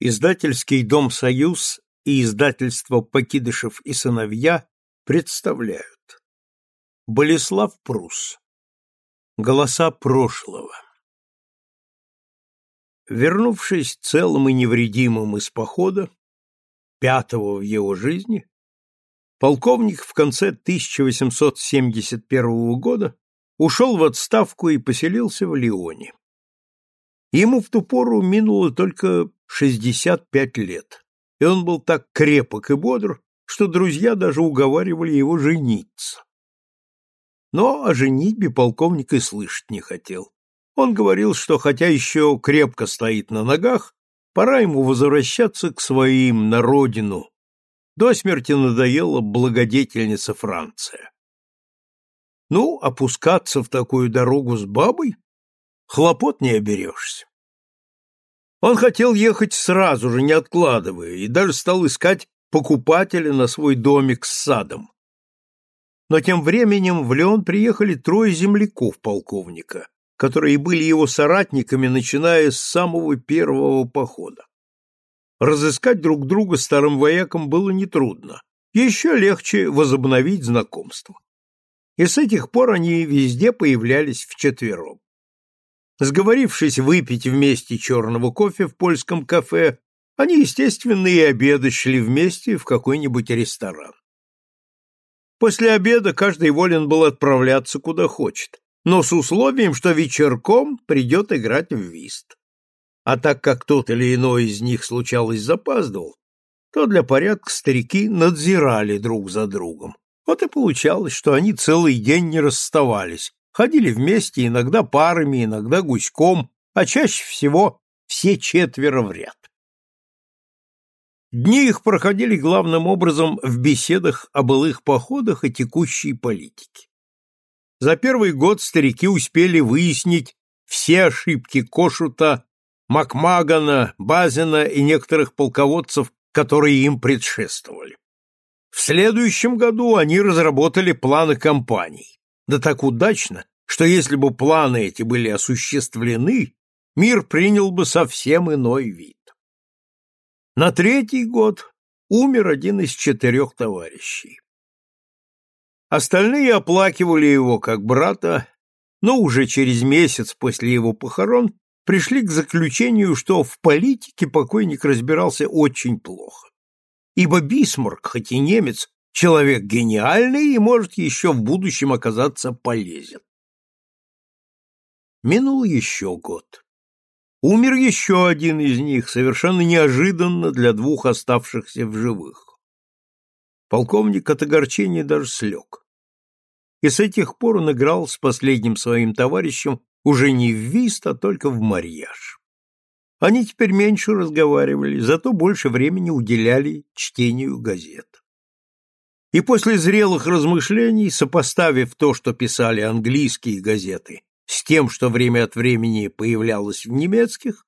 Издательский дом «Союз» и издательство «Покидышев и сыновья» представляют. Болеслав Прус. Голоса прошлого. Вернувшись целым и невредимым из похода, пятого в его жизни, полковник в конце 1871 года ушел в отставку и поселился в Лионе. Ему в ту пору минуло только 65 лет, и он был так крепок и бодр, что друзья даже уговаривали его жениться. Но о женитьбе полковник и слышать не хотел. Он говорил, что хотя еще крепко стоит на ногах, пора ему возвращаться к своим, на родину. До смерти надоела благодетельница Франция. Ну, опускаться в такую дорогу с бабой? Хлопот не оберешься. Он хотел ехать сразу же, не откладывая, и даже стал искать покупателя на свой домик с садом. Но тем временем в Леон приехали трое земляков полковника, которые были его соратниками, начиная с самого первого похода. Разыскать друг друга старым воякам было нетрудно, еще легче возобновить знакомство. И с этих пор они везде появлялись вчетвером. Сговорившись выпить вместе черного кофе в польском кафе, они, естественно, и обеды шли вместе в какой-нибудь ресторан. После обеда каждый волен был отправляться куда хочет, но с условием, что вечерком придет играть в вист. А так как тот или иной из них случалось запаздывал, то для порядка старики надзирали друг за другом. Вот и получалось, что они целый день не расставались, Ходили вместе, иногда парами, иногда гуськом, а чаще всего все четверо в ряд. Дни их проходили главным образом в беседах о былых походах и текущей политике. За первый год старики успели выяснить все ошибки Кошута, Макмагана, Базина и некоторых полководцев, которые им предшествовали. В следующем году они разработали планы кампаний да так удачно, что если бы планы эти были осуществлены, мир принял бы совсем иной вид. На третий год умер один из четырех товарищей. Остальные оплакивали его как брата, но уже через месяц после его похорон пришли к заключению, что в политике покойник разбирался очень плохо. Ибо Бисмарк, хоть и немец, Человек гениальный и может еще в будущем оказаться полезен. Минул еще год. Умер еще один из них, совершенно неожиданно для двух оставшихся в живых. Полковник от огорчения даже слег. И с этих пор он играл с последним своим товарищем уже не в вист, а только в марьяж. Они теперь меньше разговаривали, зато больше времени уделяли чтению газет. И после зрелых размышлений, сопоставив то, что писали английские газеты, с тем, что время от времени появлялось в немецких,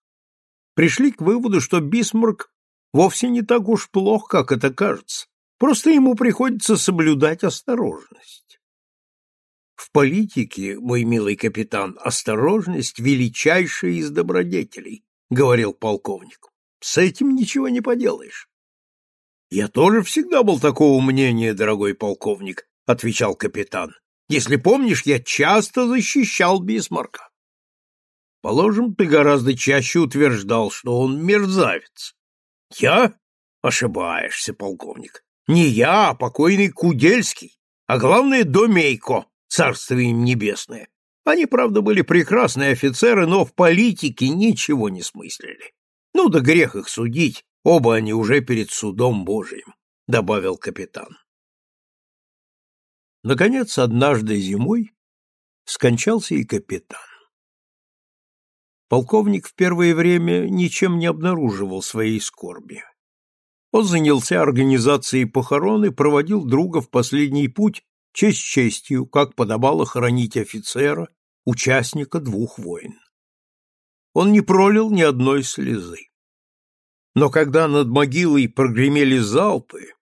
пришли к выводу, что Бисмарк вовсе не так уж плох, как это кажется. Просто ему приходится соблюдать осторожность. В политике, мой милый капитан, осторожность величайшая из добродетелей, говорил полковник. С этим ничего не поделаешь. Я тоже всегда был такого мнения, дорогой полковник, отвечал капитан. Если помнишь, я часто защищал Бисмарка. Положим, ты гораздо чаще утверждал, что он мерзавец. Я? Ошибаешься, полковник. Не я, а покойный Кудельский, а главное Домейко, царство им небесное. Они, правда, были прекрасные офицеры, но в политике ничего не смыслили. Ну да грех их судить, Оба они уже перед судом Божиим, добавил капитан. Наконец, однажды зимой скончался и капитан. Полковник в первое время ничем не обнаруживал своей скорби. Он занялся организацией похорон и проводил друга в последний путь честь честью, как подобало хоронить офицера, участника двух войн. Он не пролил ни одной слезы. Но когда над могилой прогремели залпы,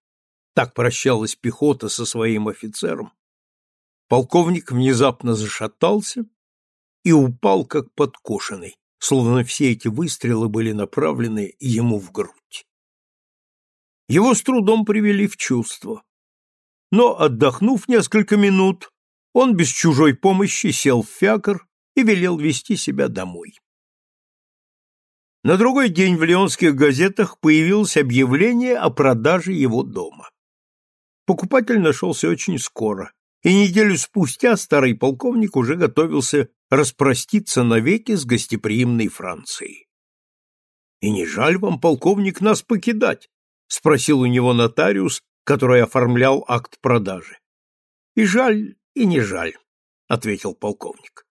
так прощалась пехота со своим офицером, полковник внезапно зашатался и упал как подкошенный, словно все эти выстрелы были направлены ему в грудь. Его с трудом привели в чувство. Но, отдохнув несколько минут, он без чужой помощи сел в фиакр и велел вести себя домой. На другой день в леонских газетах появилось объявление о продаже его дома. Покупатель нашелся очень скоро, и неделю спустя старый полковник уже готовился распроститься навеки с гостеприимной Францией. «И не жаль вам, полковник, нас покидать?» — спросил у него нотариус, который оформлял акт продажи. «И жаль, и не жаль», — ответил полковник.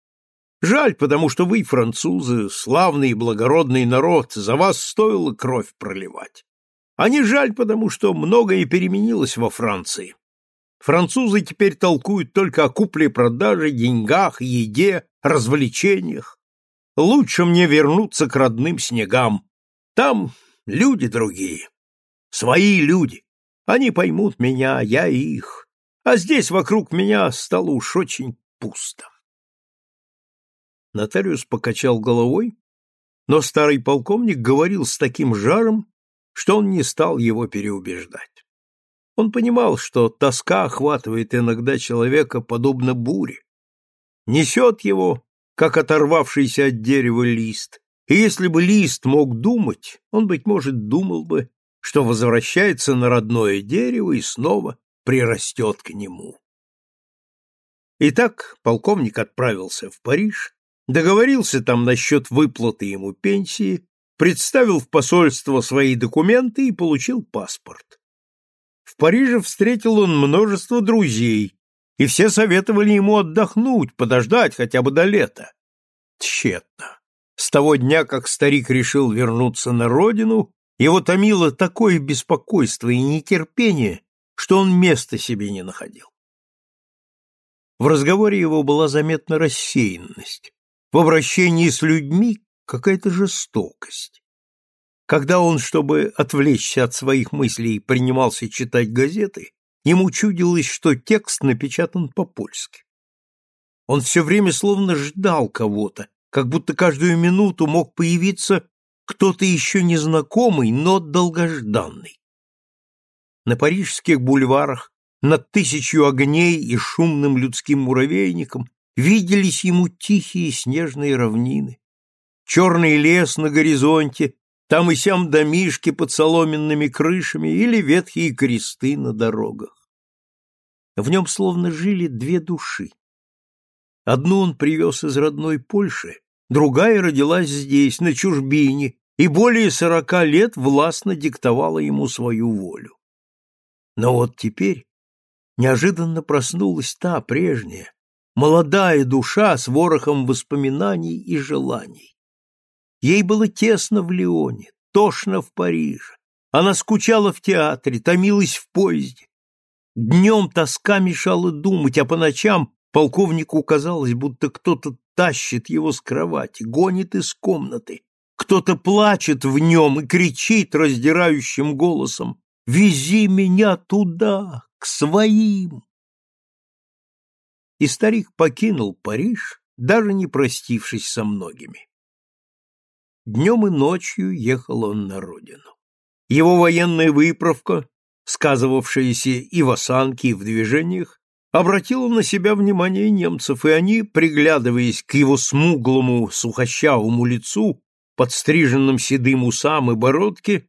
Жаль, потому что вы, французы, славный и благородный народ, за вас стоило кровь проливать. А не жаль, потому что многое переменилось во Франции. Французы теперь толкуют только о купле-продаже, деньгах, еде, развлечениях. Лучше мне вернуться к родным снегам. Там люди другие. Свои люди. Они поймут меня, я их. А здесь вокруг меня стало уж очень пусто. Нотариус покачал головой, но старый полковник говорил с таким жаром, что он не стал его переубеждать. Он понимал, что тоска охватывает иногда человека подобно буре, несет его, как оторвавшийся от дерева лист, и если бы лист мог думать, он, быть может, думал бы, что возвращается на родное дерево и снова прирастет к нему. Итак, полковник отправился в Париж, договорился там насчет выплаты ему пенсии, представил в посольство свои документы и получил паспорт. В Париже встретил он множество друзей, и все советовали ему отдохнуть, подождать хотя бы до лета. Тщетно. С того дня, как старик решил вернуться на родину, его томило такое беспокойство и нетерпение, что он места себе не находил. В разговоре его была заметна рассеянность в обращении с людьми какая-то жестокость. Когда он, чтобы отвлечься от своих мыслей, принимался читать газеты, ему чудилось, что текст напечатан по-польски. Он все время словно ждал кого-то, как будто каждую минуту мог появиться кто-то еще незнакомый, но долгожданный. На парижских бульварах, над тысячью огней и шумным людским муравейником виделись ему тихие снежные равнины, черный лес на горизонте, там и сям домишки под соломенными крышами или ветхие кресты на дорогах. В нем словно жили две души. Одну он привез из родной Польши, другая родилась здесь, на чужбине, и более сорока лет властно диктовала ему свою волю. Но вот теперь неожиданно проснулась та прежняя, молодая душа с ворохом воспоминаний и желаний. Ей было тесно в Лионе, тошно в Париже. Она скучала в театре, томилась в поезде. Днем тоска мешала думать, а по ночам полковнику казалось, будто кто-то тащит его с кровати, гонит из комнаты. Кто-то плачет в нем и кричит раздирающим голосом «Вези меня туда, к своим!» И старик покинул Париж, даже не простившись со многими. Днем и ночью ехал он на родину. Его военная выправка, сказывавшаяся и в осанке, и в движениях, обратила на себя внимание немцев, и они, приглядываясь к его смуглому, сухощавому лицу, подстриженным седым усам и бородке,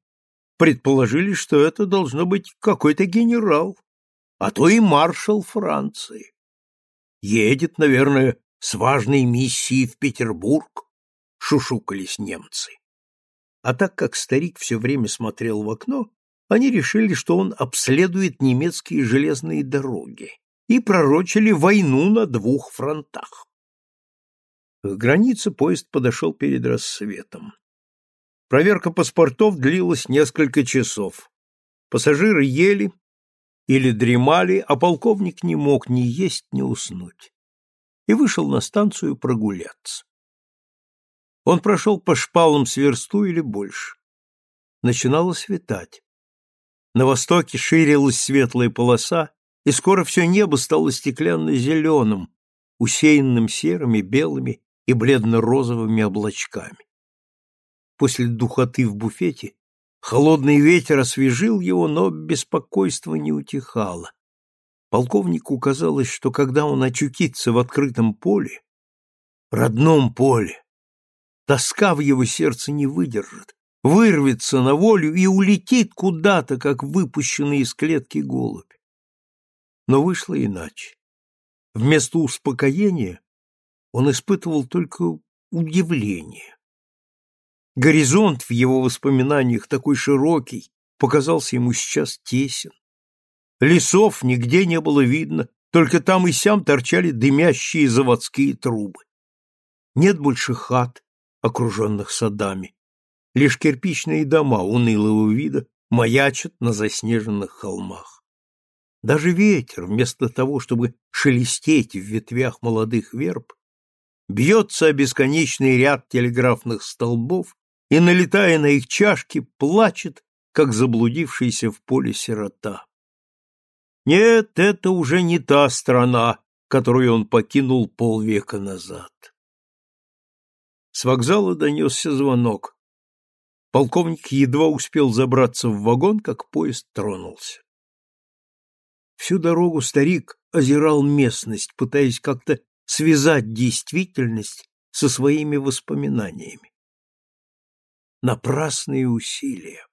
предположили, что это должно быть какой-то генерал, а то и маршал Франции. Едет, наверное, с важной миссией в Петербург, шушукались немцы. А так как старик все время смотрел в окно, они решили, что он обследует немецкие железные дороги и пророчили войну на двух фронтах. К границе поезд подошел перед рассветом. Проверка паспортов длилась несколько часов. Пассажиры ели, или дремали, а полковник не мог ни есть, ни уснуть, и вышел на станцию прогуляться. Он прошел по шпалам с версту или больше. Начинало светать. На востоке ширилась светлая полоса, и скоро все небо стало стеклянно-зеленым, усеянным серыми, белыми и бледно-розовыми облачками. После духоты в буфете холодный ветер освежил его, но беспокойство не утихало. Полковнику казалось, что когда он очутится в открытом поле, родном поле, тоска в его сердце не выдержит, вырвется на волю и улетит куда-то, как выпущенный из клетки голубь. Но вышло иначе. Вместо успокоения он испытывал только удивление. Горизонт в его воспоминаниях такой широкий, показался ему сейчас тесен. Лесов нигде не было видно, только там и сям торчали дымящие заводские трубы. Нет больше хат, окруженных садами. Лишь кирпичные дома унылого вида маячат на заснеженных холмах. Даже ветер, вместо того, чтобы шелестеть в ветвях молодых верб, бьется о бесконечный ряд телеграфных столбов и, налетая на их чашки, плачет, как заблудившийся в поле сирота. Нет, это уже не та страна, которую он покинул полвека назад. С вокзала донесся звонок. Полковник едва успел забраться в вагон, как поезд тронулся. Всю дорогу старик озирал местность, пытаясь как-то связать действительность со своими воспоминаниями. Напрасные усилия.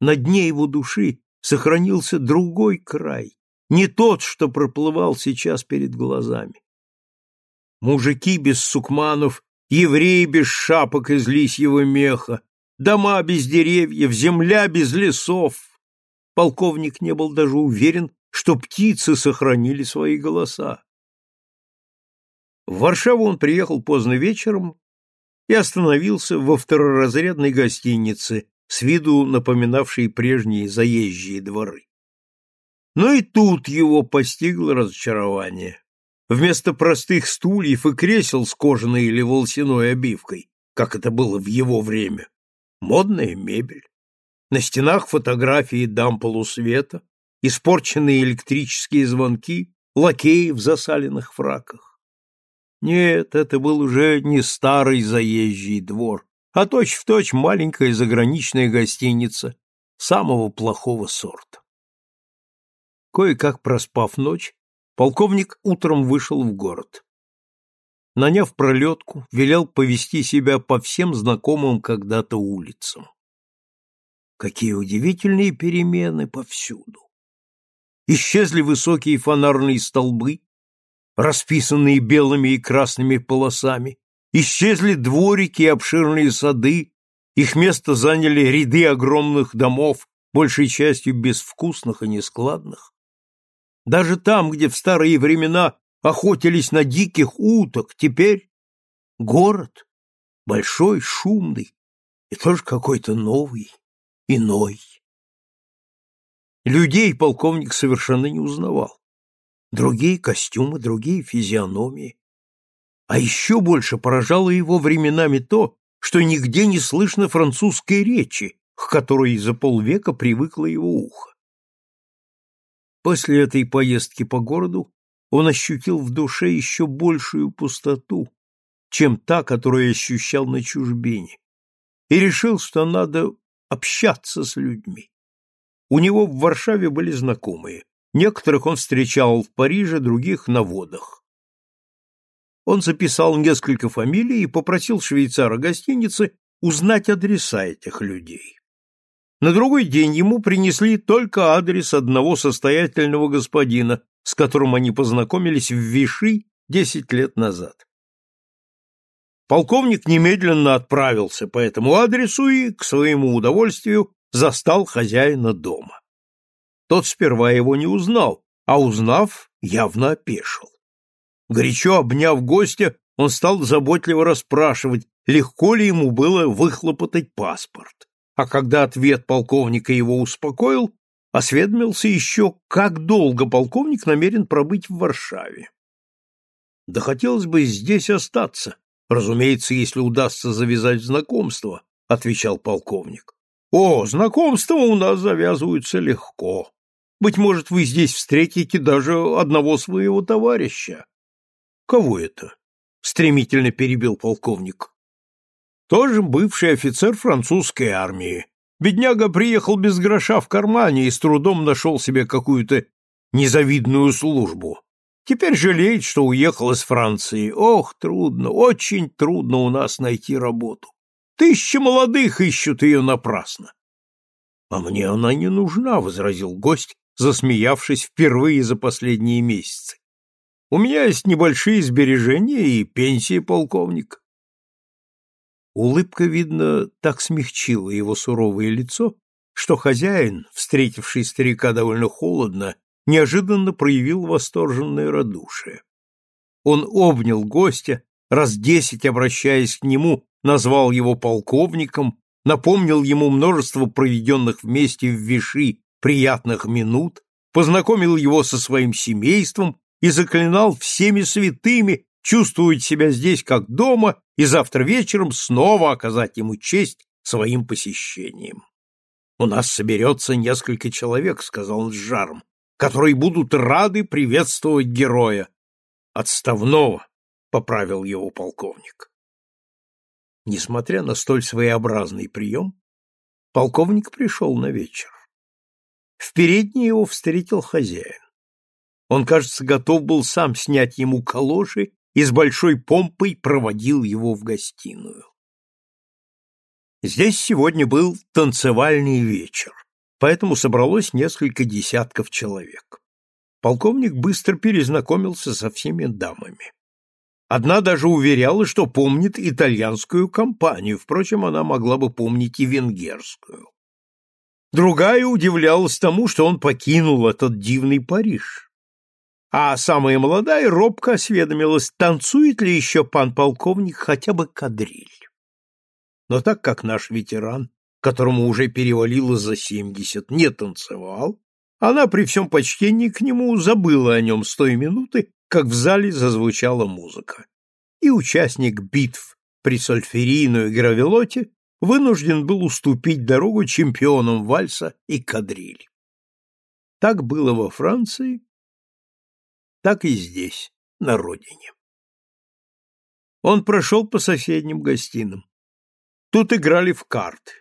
На дне его души сохранился другой край, не тот, что проплывал сейчас перед глазами. Мужики без сукманов, евреи без шапок из лисьего меха, дома без деревьев, земля без лесов. Полковник не был даже уверен, что птицы сохранили свои голоса. В Варшаву он приехал поздно вечером и остановился во второразрядной гостинице, с виду напоминавшей прежние заезжие дворы. Но и тут его постигло разочарование. Вместо простых стульев и кресел с кожаной или волосяной обивкой, как это было в его время, модная мебель. На стенах фотографии дам полусвета, испорченные электрические звонки, лакеи в засаленных фраках. Нет, это был уже не старый заезжий двор, а точь-в-точь точь маленькая заграничная гостиница самого плохого сорта. Кое-как проспав ночь, полковник утром вышел в город. Наняв пролетку, велел повести себя по всем знакомым когда-то улицам. Какие удивительные перемены повсюду! Исчезли высокие фонарные столбы, расписанные белыми и красными полосами, исчезли дворики и обширные сады, их место заняли ряды огромных домов, большей частью безвкусных и нескладных. Даже там, где в старые времена охотились на диких уток, теперь город, большой, шумный, и тоже какой-то новый, иной. Людей полковник совершенно не узнавал. Другие костюмы, другие физиономии. А еще больше поражало его временами то, что нигде не слышно французской речи, к которой за полвека привыкло его ухо. После этой поездки по городу он ощутил в душе еще большую пустоту, чем та, которую ощущал на чужбине, и решил, что надо общаться с людьми. У него в Варшаве были знакомые. Некоторых он встречал в Париже, других на водах. Он записал несколько фамилий и попросил швейцара гостиницы узнать адреса этих людей. На другой день ему принесли только адрес одного состоятельного господина, с которым они познакомились в Виши десять лет назад. Полковник немедленно отправился по этому адресу и, к своему удовольствию, застал хозяина дома. Тот сперва его не узнал, а узнав, явно опешил. Горячо обняв гостя, он стал заботливо расспрашивать, легко ли ему было выхлопотать паспорт. А когда ответ полковника его успокоил, осведомился еще, как долго полковник намерен пробыть в Варшаве. Да хотелось бы здесь остаться, разумеется, если удастся завязать знакомство, отвечал полковник. О, знакомства у нас завязываются легко. Быть может, вы здесь встретите даже одного своего товарища. Кого это? Стремительно перебил полковник. Тоже бывший офицер французской армии. Бедняга приехал без гроша в кармане и с трудом нашел себе какую-то незавидную службу. Теперь жалеет, что уехал из Франции. Ох, трудно, очень трудно у нас найти работу. Тысячи молодых ищут ее напрасно. — А мне она не нужна, — возразил гость, засмеявшись впервые за последние месяцы. — У меня есть небольшие сбережения и пенсия полковник. Улыбка, видно, так смягчила его суровое лицо, что хозяин, встретивший старика довольно холодно, неожиданно проявил восторженное радушие. Он обнял гостя, раз десять обращаясь к нему, назвал его полковником, напомнил ему множество проведенных вместе в Виши приятных минут, познакомил его со своим семейством и заклинал всеми святыми чувствовать себя здесь как дома и завтра вечером снова оказать ему честь своим посещением. «У нас соберется несколько человек», — сказал он с жаром, «которые будут рады приветствовать героя». «Отставного», — поправил его полковник. Несмотря на столь своеобразный прием, полковник пришел на вечер. В передней его встретил хозяин. Он, кажется, готов был сам снять ему калоши и с большой помпой проводил его в гостиную. Здесь сегодня был танцевальный вечер, поэтому собралось несколько десятков человек. Полковник быстро перезнакомился со всеми дамами. Одна даже уверяла, что помнит итальянскую компанию, впрочем, она могла бы помнить и венгерскую. Другая удивлялась тому, что он покинул этот дивный Париж а самая молодая робко осведомилась, танцует ли еще пан полковник хотя бы кадриль. Но так как наш ветеран, которому уже перевалило за семьдесят, не танцевал, она при всем почтении к нему забыла о нем с той минуты, как в зале зазвучала музыка. И участник битв при сольферино и гравелоте вынужден был уступить дорогу чемпионам вальса и кадриль. Так было во Франции так и здесь, на родине. Он прошел по соседним гостиным. Тут играли в карты.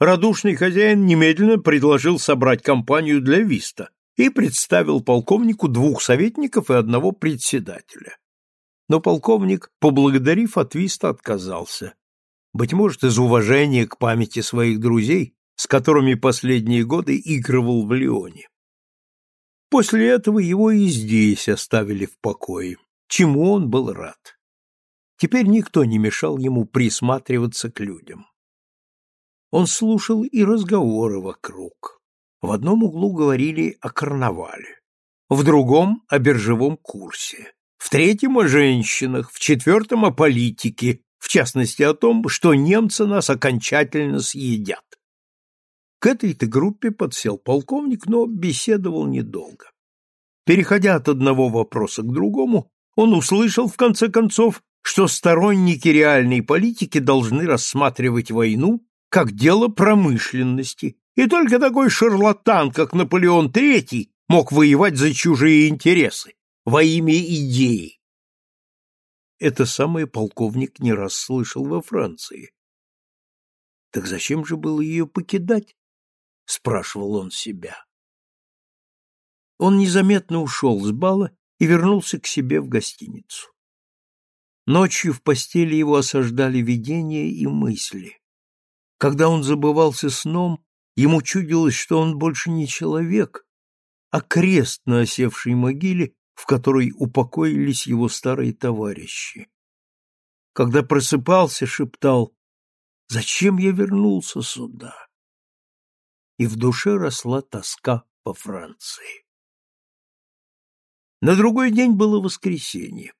Радушный хозяин немедленно предложил собрать компанию для виста и представил полковнику двух советников и одного председателя. Но полковник, поблагодарив от виста, отказался. Быть может, из уважения к памяти своих друзей, с которыми последние годы игрывал в Лионе. После этого его и здесь оставили в покое, чему он был рад. Теперь никто не мешал ему присматриваться к людям. Он слушал и разговоры вокруг. В одном углу говорили о карнавале, в другом — о биржевом курсе, в третьем — о женщинах, в четвертом — о политике, в частности о том, что немцы нас окончательно съедят. К этой-то группе подсел полковник, но беседовал недолго. Переходя от одного вопроса к другому, он услышал, в конце концов, что сторонники реальной политики должны рассматривать войну как дело промышленности, и только такой шарлатан, как Наполеон III, мог воевать за чужие интересы, во имя идеи. Это самое полковник не раз слышал во Франции. Так зачем же было ее покидать? — спрашивал он себя. Он незаметно ушел с бала и вернулся к себе в гостиницу. Ночью в постели его осаждали видения и мысли. Когда он забывался сном, ему чудилось, что он больше не человек, а крест на осевшей могиле, в которой упокоились его старые товарищи. Когда просыпался, шептал «Зачем я вернулся сюда?» и в душе росла тоска по Франции. На другой день было воскресенье.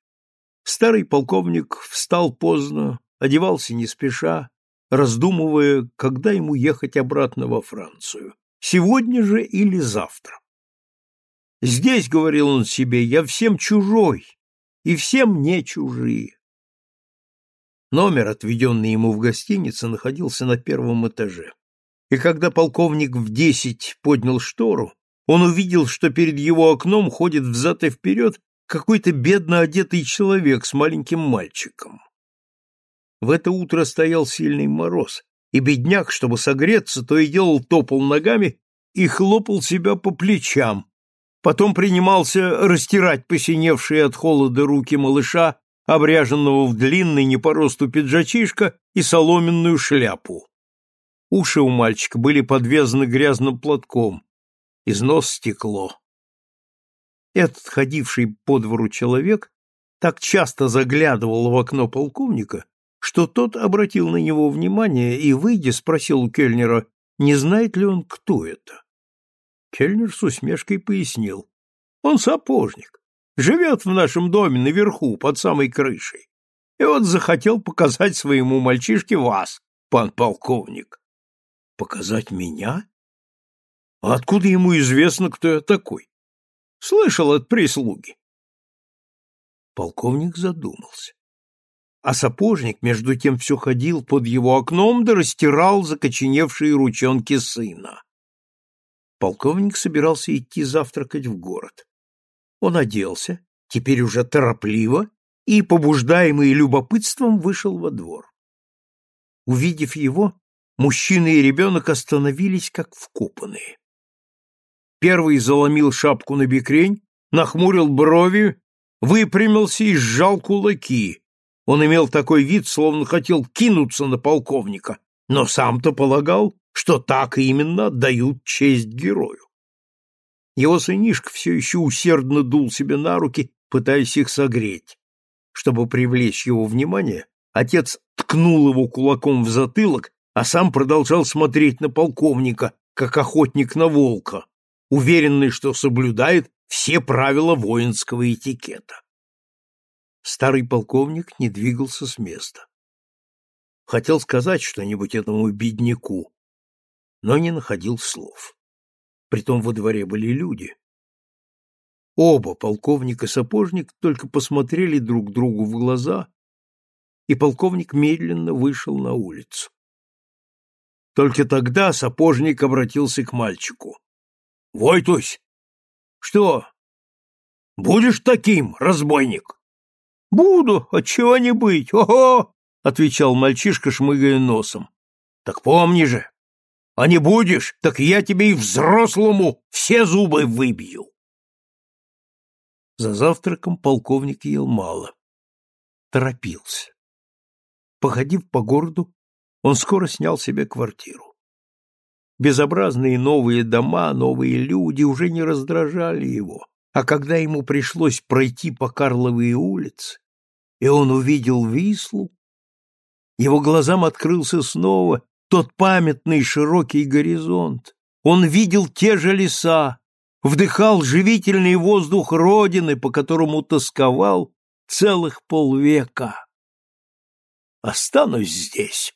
Старый полковник встал поздно, одевался не спеша, раздумывая, когда ему ехать обратно во Францию, сегодня же или завтра. «Здесь, — говорил он себе, — я всем чужой, и всем не чужие». Номер, отведенный ему в гостинице, находился на первом этаже и когда полковник в десять поднял штору, он увидел, что перед его окном ходит взад и вперед какой-то бедно одетый человек с маленьким мальчиком. В это утро стоял сильный мороз, и бедняк, чтобы согреться, то и делал топал ногами и хлопал себя по плечам. Потом принимался растирать посиневшие от холода руки малыша, обряженного в длинный не по росту пиджачишка и соломенную шляпу. Уши у мальчика были подвязаны грязным платком, из нос стекло. Этот ходивший по двору человек так часто заглядывал в окно полковника, что тот обратил на него внимание и, выйдя, спросил у Кельнера, не знает ли он, кто это. Кельнер с усмешкой пояснил. Он сапожник, живет в нашем доме наверху, под самой крышей. И вот захотел показать своему мальчишке вас, пан полковник. Показать меня? А откуда ему известно, кто я такой? Слышал от прислуги. Полковник задумался. А сапожник, между тем, все ходил под его окном да растирал закоченевшие ручонки сына. Полковник собирался идти завтракать в город. Он оделся, теперь уже торопливо, и, побуждаемый любопытством, вышел во двор. Увидев его, мужчина и ребенок остановились как вкопанные. Первый заломил шапку на бекрень, нахмурил брови, выпрямился и сжал кулаки. Он имел такой вид, словно хотел кинуться на полковника, но сам-то полагал, что так именно отдают честь герою. Его сынишка все еще усердно дул себе на руки, пытаясь их согреть. Чтобы привлечь его внимание, отец ткнул его кулаком в затылок, а сам продолжал смотреть на полковника, как охотник на волка, уверенный, что соблюдает все правила воинского этикета. Старый полковник не двигался с места. Хотел сказать что-нибудь этому бедняку, но не находил слов. Притом во дворе были люди. Оба, полковник и сапожник, только посмотрели друг другу в глаза, и полковник медленно вышел на улицу. Только тогда сапожник обратился к мальчику. — Войтусь! — Что? — Будешь таким, разбойник? — Буду, отчего не быть, ого! — отвечал мальчишка, шмыгая носом. — Так помни же, а не будешь, так я тебе и взрослому все зубы выбью. За завтраком полковник ел мало. Торопился. Походив по городу, он скоро снял себе квартиру. Безобразные новые дома, новые люди уже не раздражали его, а когда ему пришлось пройти по Карловой улице, и он увидел Вислу, его глазам открылся снова тот памятный широкий горизонт. Он видел те же леса, вдыхал живительный воздух родины, по которому тосковал целых полвека. «Останусь здесь»,